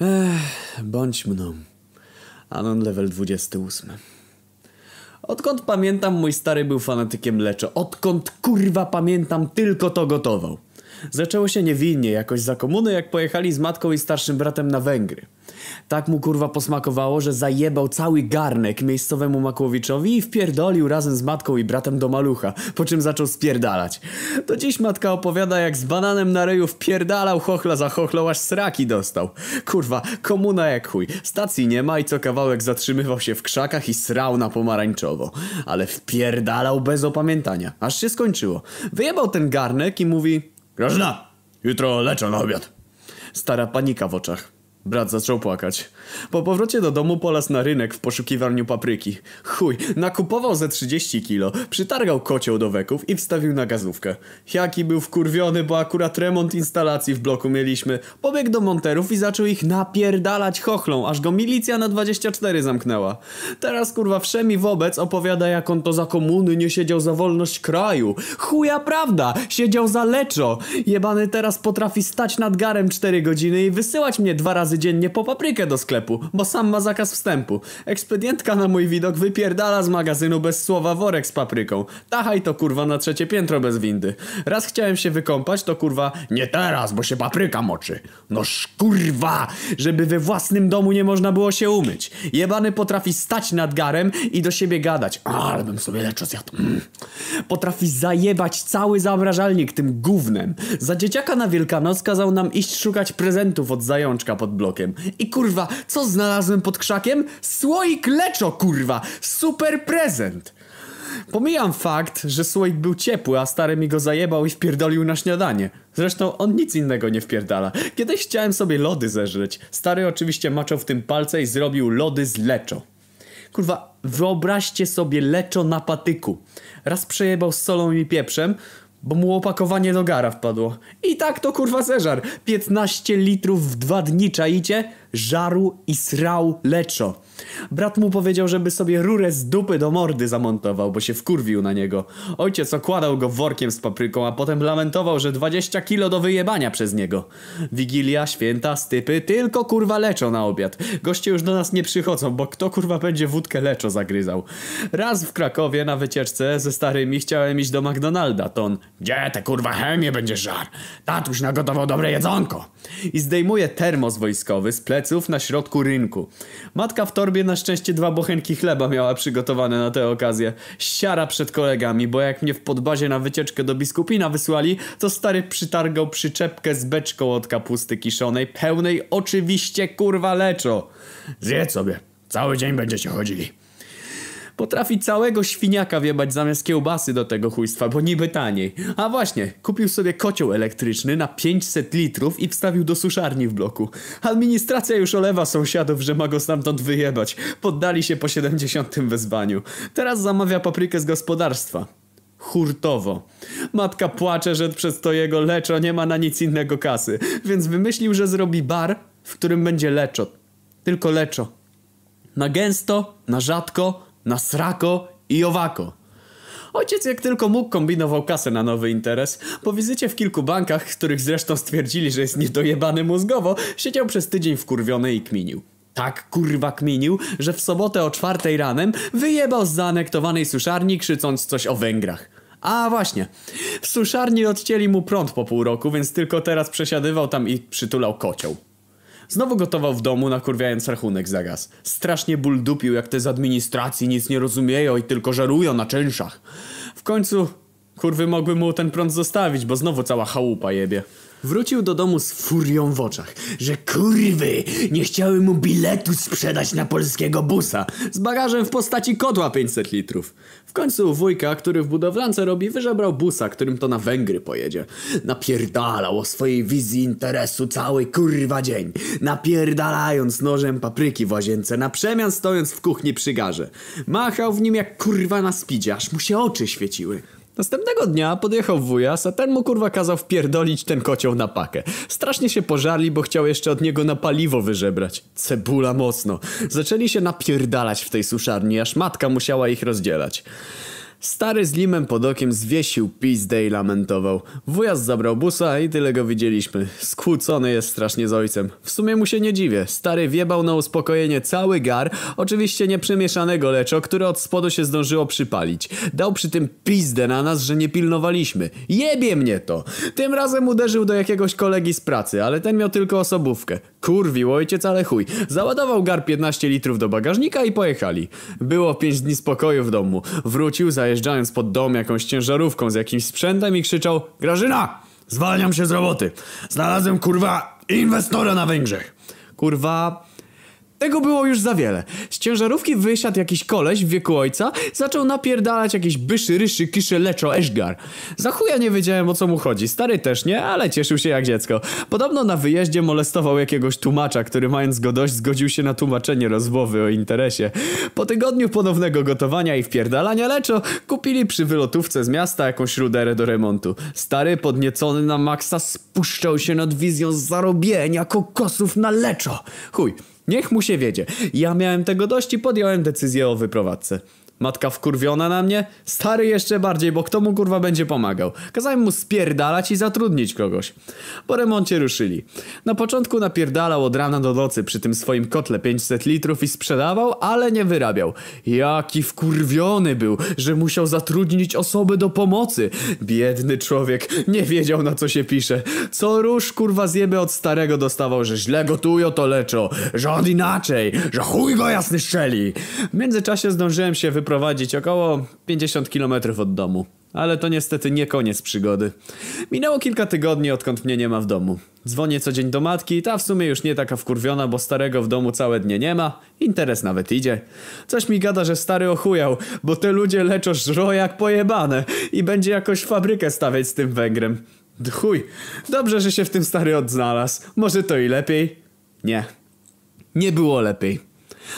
Ech, bądź mną. Anon level 28. Odkąd pamiętam, mój stary był fanatykiem leczo. Odkąd kurwa pamiętam, tylko to gotował. Zaczęło się niewinnie, jakoś za komuny, jak pojechali z matką i starszym bratem na Węgry. Tak mu kurwa posmakowało, że zajebał cały garnek miejscowemu Makłowiczowi i wpierdolił razem z matką i bratem do malucha, po czym zaczął spierdalać. Do dziś matka opowiada, jak z bananem na ryju wpierdalał chochla za chochlą, aż sraki dostał. Kurwa, komuna jak chuj. Stacji nie ma i co kawałek zatrzymywał się w krzakach i srał na pomarańczowo. Ale wpierdalał bez opamiętania, aż się skończyło. Wyjebał ten garnek i mówi... Grażyna, jutro leczę na obiad. Stara panika w oczach. Brat zaczął płakać. Po powrocie do domu polas na rynek w poszukiwaniu papryki. Chuj, nakupował ze 30 kilo, przytargał kocioł do weków i wstawił na gazówkę. Jaki był wkurwiony, bo akurat remont instalacji w bloku mieliśmy. Pobiegł do monterów i zaczął ich napierdalać chochlą, aż go milicja na 24 zamknęła. Teraz kurwa wszemi wobec opowiada jak on to za komuny nie siedział za wolność kraju. Chuja prawda, siedział za leczo. Jebany teraz potrafi stać nad garem 4 godziny i wysyłać mnie dwa razy dziennie po paprykę do sklepu, bo sam ma zakaz wstępu. Ekspedientka na mój widok wypierdala z magazynu bez słowa worek z papryką. Tachaj to kurwa na trzecie piętro bez windy. Raz chciałem się wykąpać, to kurwa nie teraz, bo się papryka moczy. No kurwa, żeby we własnym domu nie można było się umyć. Jebany potrafi stać nad garem i do siebie gadać. Ale bym sobie leczo zjadł. Mm. Potrafi zajebać cały zamrażalnik tym gównem. Za dzieciaka na Wielkanoc kazał nam iść szukać prezentów od zajączka pod blokiem. I kurwa, co znalazłem pod krzakiem? Słoik leczo, kurwa! Super prezent! Pomijam fakt, że słoik był ciepły, a stary mi go zajebał i wpierdolił na śniadanie. Zresztą on nic innego nie wpierdala. Kiedyś chciałem sobie lody zeżreć. Stary oczywiście maczał w tym palce i zrobił lody z leczo. Kurwa, wyobraźcie sobie leczo na patyku. Raz przejebał z solą i pieprzem, bo mu opakowanie do gara wpadło. I tak to kurwa zeżar. 15 litrów w dwa dni, czaicie? Żaru i srał leczo. Brat mu powiedział, żeby sobie rurę z dupy do mordy zamontował, bo się wkurwił na niego. Ojciec okładał go workiem z papryką, a potem lamentował, że 20 kilo do wyjebania przez niego. Wigilia, święta, stypy, tylko kurwa leczo na obiad. Goście już do nas nie przychodzą, bo kto kurwa będzie wódkę leczo zagryzał. Raz w Krakowie na wycieczce ze starymi chciałem iść do McDonalda, to on Gdzie te kurwa chemie będzie żar? Tatuś nagotował dobre jedzonko. I zdejmuje termos wojskowy z pleców na środku rynku. Matka w torbie na szczęście dwa bochenki chleba miała przygotowane na tę okazję. Siara przed kolegami, bo jak mnie w podbazie na wycieczkę do biskupina wysłali, to stary przytargał przyczepkę z beczką od kapusty kiszonej, pełnej oczywiście kurwa leczo. Zjedz sobie, cały dzień będziecie chodzili. Potrafi całego świniaka wiebać zamiast kiełbasy do tego chujstwa, bo niby taniej. A właśnie, kupił sobie kocioł elektryczny na 500 litrów i wstawił do suszarni w bloku. Administracja już olewa sąsiadów, że ma go stamtąd wyjebać. Poddali się po 70 wezwaniu. Teraz zamawia paprykę z gospodarstwa. Hurtowo. Matka płacze, że przez to jego leczo nie ma na nic innego kasy, więc wymyślił, że zrobi bar, w którym będzie leczo. Tylko leczo. Na gęsto, na rzadko, na srako i owako. Ojciec jak tylko mógł kombinował kasę na nowy interes. Po wizycie w kilku bankach, których zresztą stwierdzili, że jest niedojebany mózgowo, siedział przez tydzień wkurwiony i kminił. Tak kurwa kminił, że w sobotę o czwartej ranem wyjebał z zaanektowanej suszarni krzycząc coś o Węgrach. A właśnie, w suszarni odcięli mu prąd po pół roku, więc tylko teraz przesiadywał tam i przytulał kocioł. Znowu gotował w domu, nakurwiając rachunek za gaz. Strasznie ból dupił, jak te z administracji nic nie rozumieją i tylko żerują na czynszach. W końcu, kurwy mogły mu ten prąd zostawić, bo znowu cała chałupa jebie. Wrócił do domu z furią w oczach, że kurwy nie chciały mu biletu sprzedać na polskiego busa z bagażem w postaci kotła 500 litrów. W końcu wujka, który w budowlance robi, wyżebrał busa, którym to na Węgry pojedzie. Napierdalał o swojej wizji interesu cały kurwa dzień, napierdalając nożem papryki w łazience, na przemian stojąc w kuchni przy garze. Machał w nim jak kurwa na spidzie, aż mu się oczy świeciły. Następnego dnia podjechał wujas, a ten mu kurwa kazał wpierdolić ten kocioł na pakę. Strasznie się pożarli, bo chciał jeszcze od niego na paliwo wyżebrać. Cebula mocno. Zaczęli się napierdalać w tej suszarni, aż matka musiała ich rozdzielać. Stary z limem pod okiem zwiesił pizdę i lamentował. Wujas zabrał busa i tyle go widzieliśmy. Skłócony jest strasznie z ojcem. W sumie mu się nie dziwię. Stary wiebał na uspokojenie cały gar, oczywiście nie przemieszanego leczo, które od spodu się zdążyło przypalić. Dał przy tym pizdę na nas, że nie pilnowaliśmy. Jebie mnie to! Tym razem uderzył do jakiegoś kolegi z pracy, ale ten miał tylko osobówkę. Kurwił ojciec, ale chuj. Załadował gar 15 litrów do bagażnika i pojechali. Było 5 dni spokoju w domu. Wrócił zajeżdżając pod dom jakąś ciężarówką z jakimś sprzętem i krzyczał Grażyna! Zwalniam się z roboty. Znalazłem kurwa inwestora na Węgrzech. Kurwa... Tego było już za wiele. Z ciężarówki wysiadł jakiś koleś w wieku ojca, zaczął napierdalać jakieś byszy, ryszy, kisze, leczo, eszgar. Za chuja nie wiedziałem o co mu chodzi. Stary też nie, ale cieszył się jak dziecko. Podobno na wyjeździe molestował jakiegoś tłumacza, który mając go dość zgodził się na tłumaczenie rozmowy o interesie. Po tygodniu ponownego gotowania i wpierdalania leczo, kupili przy wylotówce z miasta jakąś ruderę do remontu. Stary podniecony na maksa spuszczał się nad wizją zarobienia kokosów na leczo. Chuj. Niech mu się wiedzie. Ja miałem tego dość i podjąłem decyzję o wyprowadzce. Matka wkurwiona na mnie? Stary jeszcze bardziej, bo kto mu kurwa będzie pomagał? Kazałem mu spierdalać i zatrudnić kogoś. Po remoncie ruszyli. Na początku napierdalał od rana do nocy przy tym swoim kotle 500 litrów i sprzedawał, ale nie wyrabiał. Jaki wkurwiony był, że musiał zatrudnić osoby do pomocy. Biedny człowiek, nie wiedział na co się pisze. Co róż kurwa zjeby od starego dostawał, że źle gotują to leczo, że on inaczej, że chuj go jasny szczeli. W międzyczasie zdążyłem się wyprowadzić wyprowadzić około 50 km od domu. Ale to niestety nie koniec przygody. Minęło kilka tygodni, odkąd mnie nie ma w domu. Dzwonię co dzień do matki, ta w sumie już nie taka wkurwiona, bo starego w domu całe dnie nie ma. Interes nawet idzie. Coś mi gada, że stary ochujał, bo te ludzie leczą żro jak pojebane i będzie jakoś fabrykę stawiać z tym Węgrem. Chuj, dobrze, że się w tym stary odznalazł. Może to i lepiej? Nie. Nie było lepiej.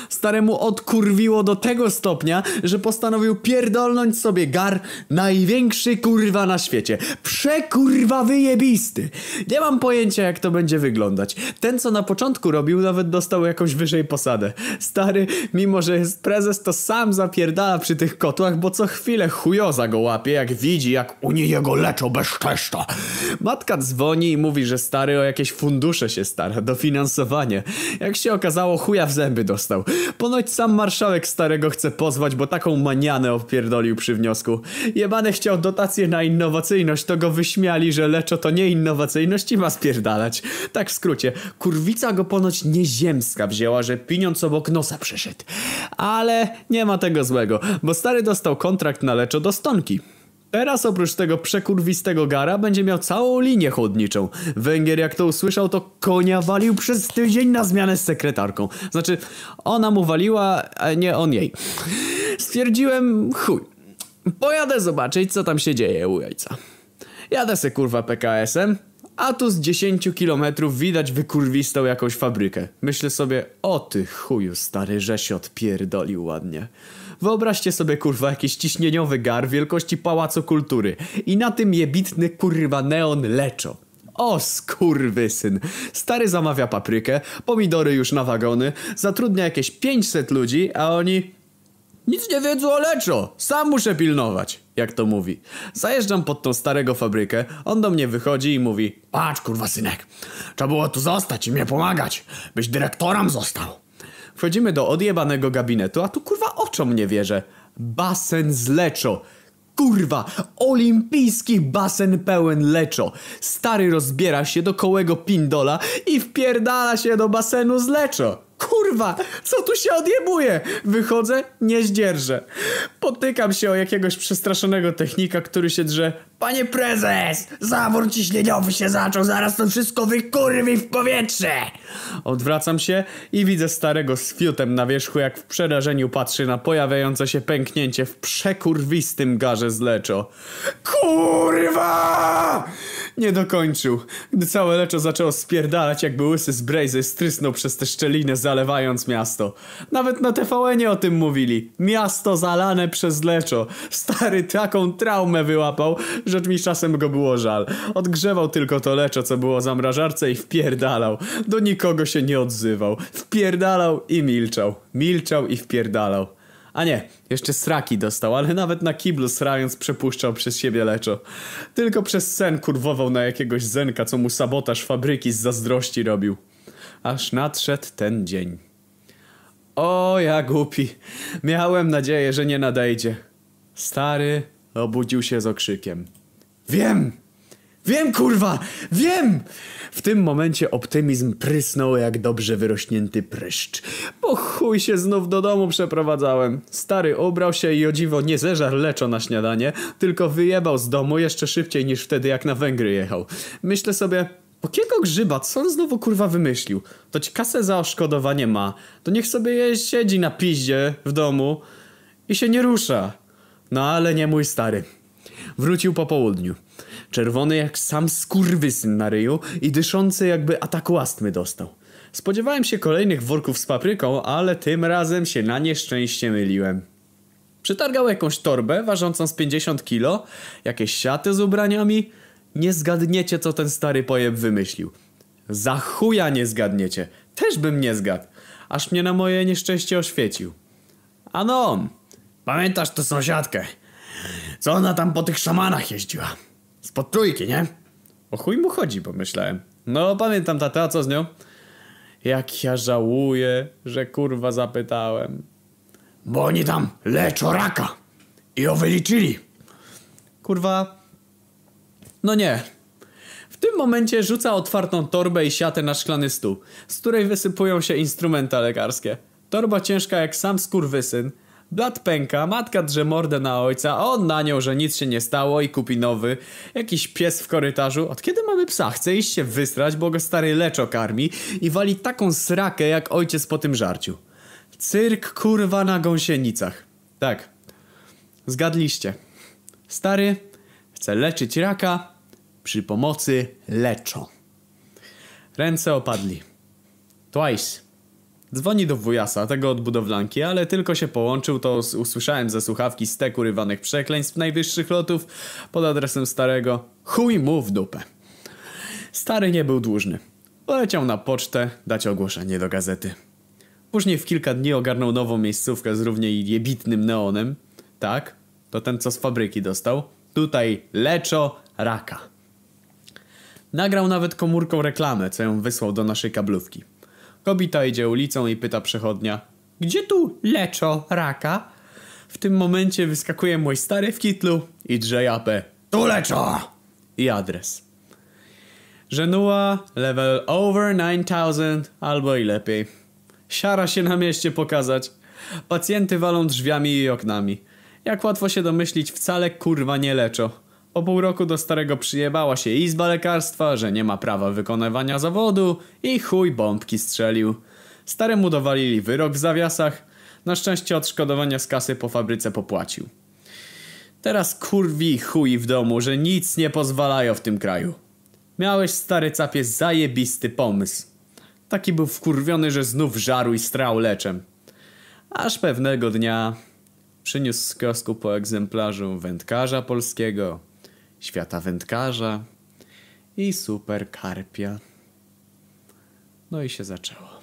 Staremu odkurwiło do tego stopnia, że postanowił pierdolnąć sobie gar największy kurwa na świecie. Przekurwa wyjebisty. Nie mam pojęcia jak to będzie wyglądać. Ten co na początku robił nawet dostał jakąś wyżej posadę. Stary, mimo że jest prezes to sam zapierdala przy tych kotłach, bo co chwilę chujoza go łapie jak widzi jak u niej jego leczą bezczeszcza. Matka dzwoni i mówi, że stary o jakieś fundusze się stara, dofinansowanie. Jak się okazało chuja w zęby dostał. Ponoć sam marszałek starego chce pozwać, bo taką manianę opierdolił przy wniosku. Jebany chciał dotację na innowacyjność, to go wyśmiali, że leczo to nie innowacyjność i ma spierdalać. Tak w skrócie, kurwica go ponoć nieziemska wzięła, że pieniądz obok nosa przeszedł. Ale nie ma tego złego, bo stary dostał kontrakt na leczo do stonki. Teraz oprócz tego przekurwistego gara będzie miał całą linię chłodniczą. Węgier jak to usłyszał to konia walił przez tydzień na zmianę z sekretarką. Znaczy ona mu waliła, a nie on jej. Stwierdziłem chuj. Pojadę zobaczyć co tam się dzieje u jajca. Jadę se kurwa PKS-em, a tu z 10 kilometrów widać wykurwistą jakąś fabrykę. Myślę sobie, o ty chuju stary, że się odpierdolił ładnie. Wyobraźcie sobie kurwa jakiś ciśnieniowy gar wielkości Pałacu Kultury i na tym jebitny kurwa neon leczo. O skurwysyn. Stary zamawia paprykę, pomidory już na wagony, zatrudnia jakieś 500 ludzi, a oni... Nic nie wiedzą o leczo, sam muszę pilnować, jak to mówi. Zajeżdżam pod tą starego fabrykę, on do mnie wychodzi i mówi Patrz kurwa synek, trzeba było tu zostać i mnie pomagać, byś dyrektorem został. Wchodzimy do odjebanego gabinetu, a tu kurwa oczom nie wierzę. Basen z leczo. Kurwa, olimpijski basen pełen leczo. Stary rozbiera się do kołego pindola i wpierdala się do basenu z leczo. Kurwa, co tu się odjebuje? Wychodzę, nie zdzierżę. Potykam się o jakiegoś przestraszonego technika, który się drze. Panie prezes, zawór ciśnieniowy się zaczął, zaraz to wszystko wykurwi w powietrze. Odwracam się i widzę starego z fiutem na wierzchu, jak w przerażeniu patrzy na pojawiające się pęknięcie w przekurwistym garze z leczo. Kurwa! Nie dokończył. Gdy całe leczo zaczęło spierdalać, jakby łysy z Brazy strysnął przez tę szczelinę, zalewając miasto. Nawet na tvn o tym mówili. Miasto zalane przez leczo. Stary taką traumę wyłapał, że mi czasem go było żal. Odgrzewał tylko to leczo, co było zamrażarce i wpierdalał. Do nikogo się nie odzywał. Wpierdalał i milczał. Milczał i wpierdalał. A nie, jeszcze sraki dostał, ale nawet na kiblu srając przepuszczał przez siebie leczo. Tylko przez sen kurwował na jakiegoś zenka, co mu sabotaż fabryki z zazdrości robił. Aż nadszedł ten dzień. O, ja głupi. Miałem nadzieję, że nie nadejdzie. Stary obudził się z okrzykiem. Wiem! Wiem, kurwa! Wiem! W tym momencie optymizm prysnął jak dobrze wyrośnięty pryszcz. Po chuj się znów do domu przeprowadzałem. Stary ubrał się i o dziwo nie zeżar leczo na śniadanie, tylko wyjebał z domu jeszcze szybciej niż wtedy jak na Węgry jechał. Myślę sobie, po kiego grzyba, co on znowu kurwa wymyślił? To ci kasę za oszkodowanie ma, to niech sobie je siedzi na piździe w domu i się nie rusza. No ale nie mój stary. Wrócił po południu. Czerwony jak sam skurwysyn na ryju i dyszący jakby ataku astmy dostał. Spodziewałem się kolejnych worków z papryką, ale tym razem się na nieszczęście myliłem. Przytargał jakąś torbę ważącą z 50 kilo, jakieś siaty z ubraniami. Nie zgadniecie, co ten stary pojeb wymyślił. Za chuja nie zgadniecie. Też bym nie zgadł. Aż mnie na moje nieszczęście oświecił. Ano. Pamiętasz tę sąsiadkę? Co ona tam po tych szamanach jeździła? Spod trójki, nie? O chuj mu chodzi, pomyślałem. No, pamiętam tata, a co z nią? Jak ja żałuję, że kurwa zapytałem. Bo oni tam leczą raka. I ją wyliczyli. Kurwa. No nie. W tym momencie rzuca otwartą torbę i siatę na szklany stół, z której wysypują się instrumenta lekarskie. Torba ciężka jak sam skurwysyn. Blat pęka, matka drze mordę na ojca, a on na nią, że nic się nie stało i kupi nowy. Jakiś pies w korytarzu. Od kiedy mamy psa? Chce iść się wysrać, bo go stary leczo karmi i wali taką srakę jak ojciec po tym żarciu. Cyrk kurwa na gąsienicach. Tak. Zgadliście. Stary chce leczyć raka przy pomocy leczo. Ręce opadli. Twice. Dzwoni do wujasa, tego od budowlanki, ale tylko się połączył, to usłyszałem ze słuchawki stek urywanych przekleństw najwyższych lotów pod adresem starego. Chuj mu w dupę. Stary nie był dłużny. Poleciał na pocztę dać ogłoszenie do gazety. Później w kilka dni ogarnął nową miejscówkę z równie jebitnym neonem. Tak, to ten co z fabryki dostał. Tutaj leczo raka. Nagrał nawet komórką reklamę, co ją wysłał do naszej kablówki. Kobita idzie ulicą i pyta przechodnia Gdzie tu leczo raka? W tym momencie wyskakuje mój stary w kitlu i drze japę Tu leczo! I adres. Żenua, level over 9000 albo i lepiej. Siara się na mieście pokazać. Pacjenty walą drzwiami i oknami. Jak łatwo się domyślić, wcale kurwa nie leczą. Po pół roku do starego przyjebała się izba lekarstwa, że nie ma prawa wykonywania zawodu i chuj bombki strzelił. Staremu dowalili wyrok w zawiasach. Na szczęście odszkodowania z kasy po fabryce popłacił. Teraz kurwi chuj w domu, że nic nie pozwalają w tym kraju. Miałeś stary capie zajebisty pomysł. Taki był wkurwiony, że znów żarł i strał leczem. Aż pewnego dnia przyniósł z kiosku po egzemplarzu wędkarza polskiego, świata wędkarza i super karpia. No i się zaczęło.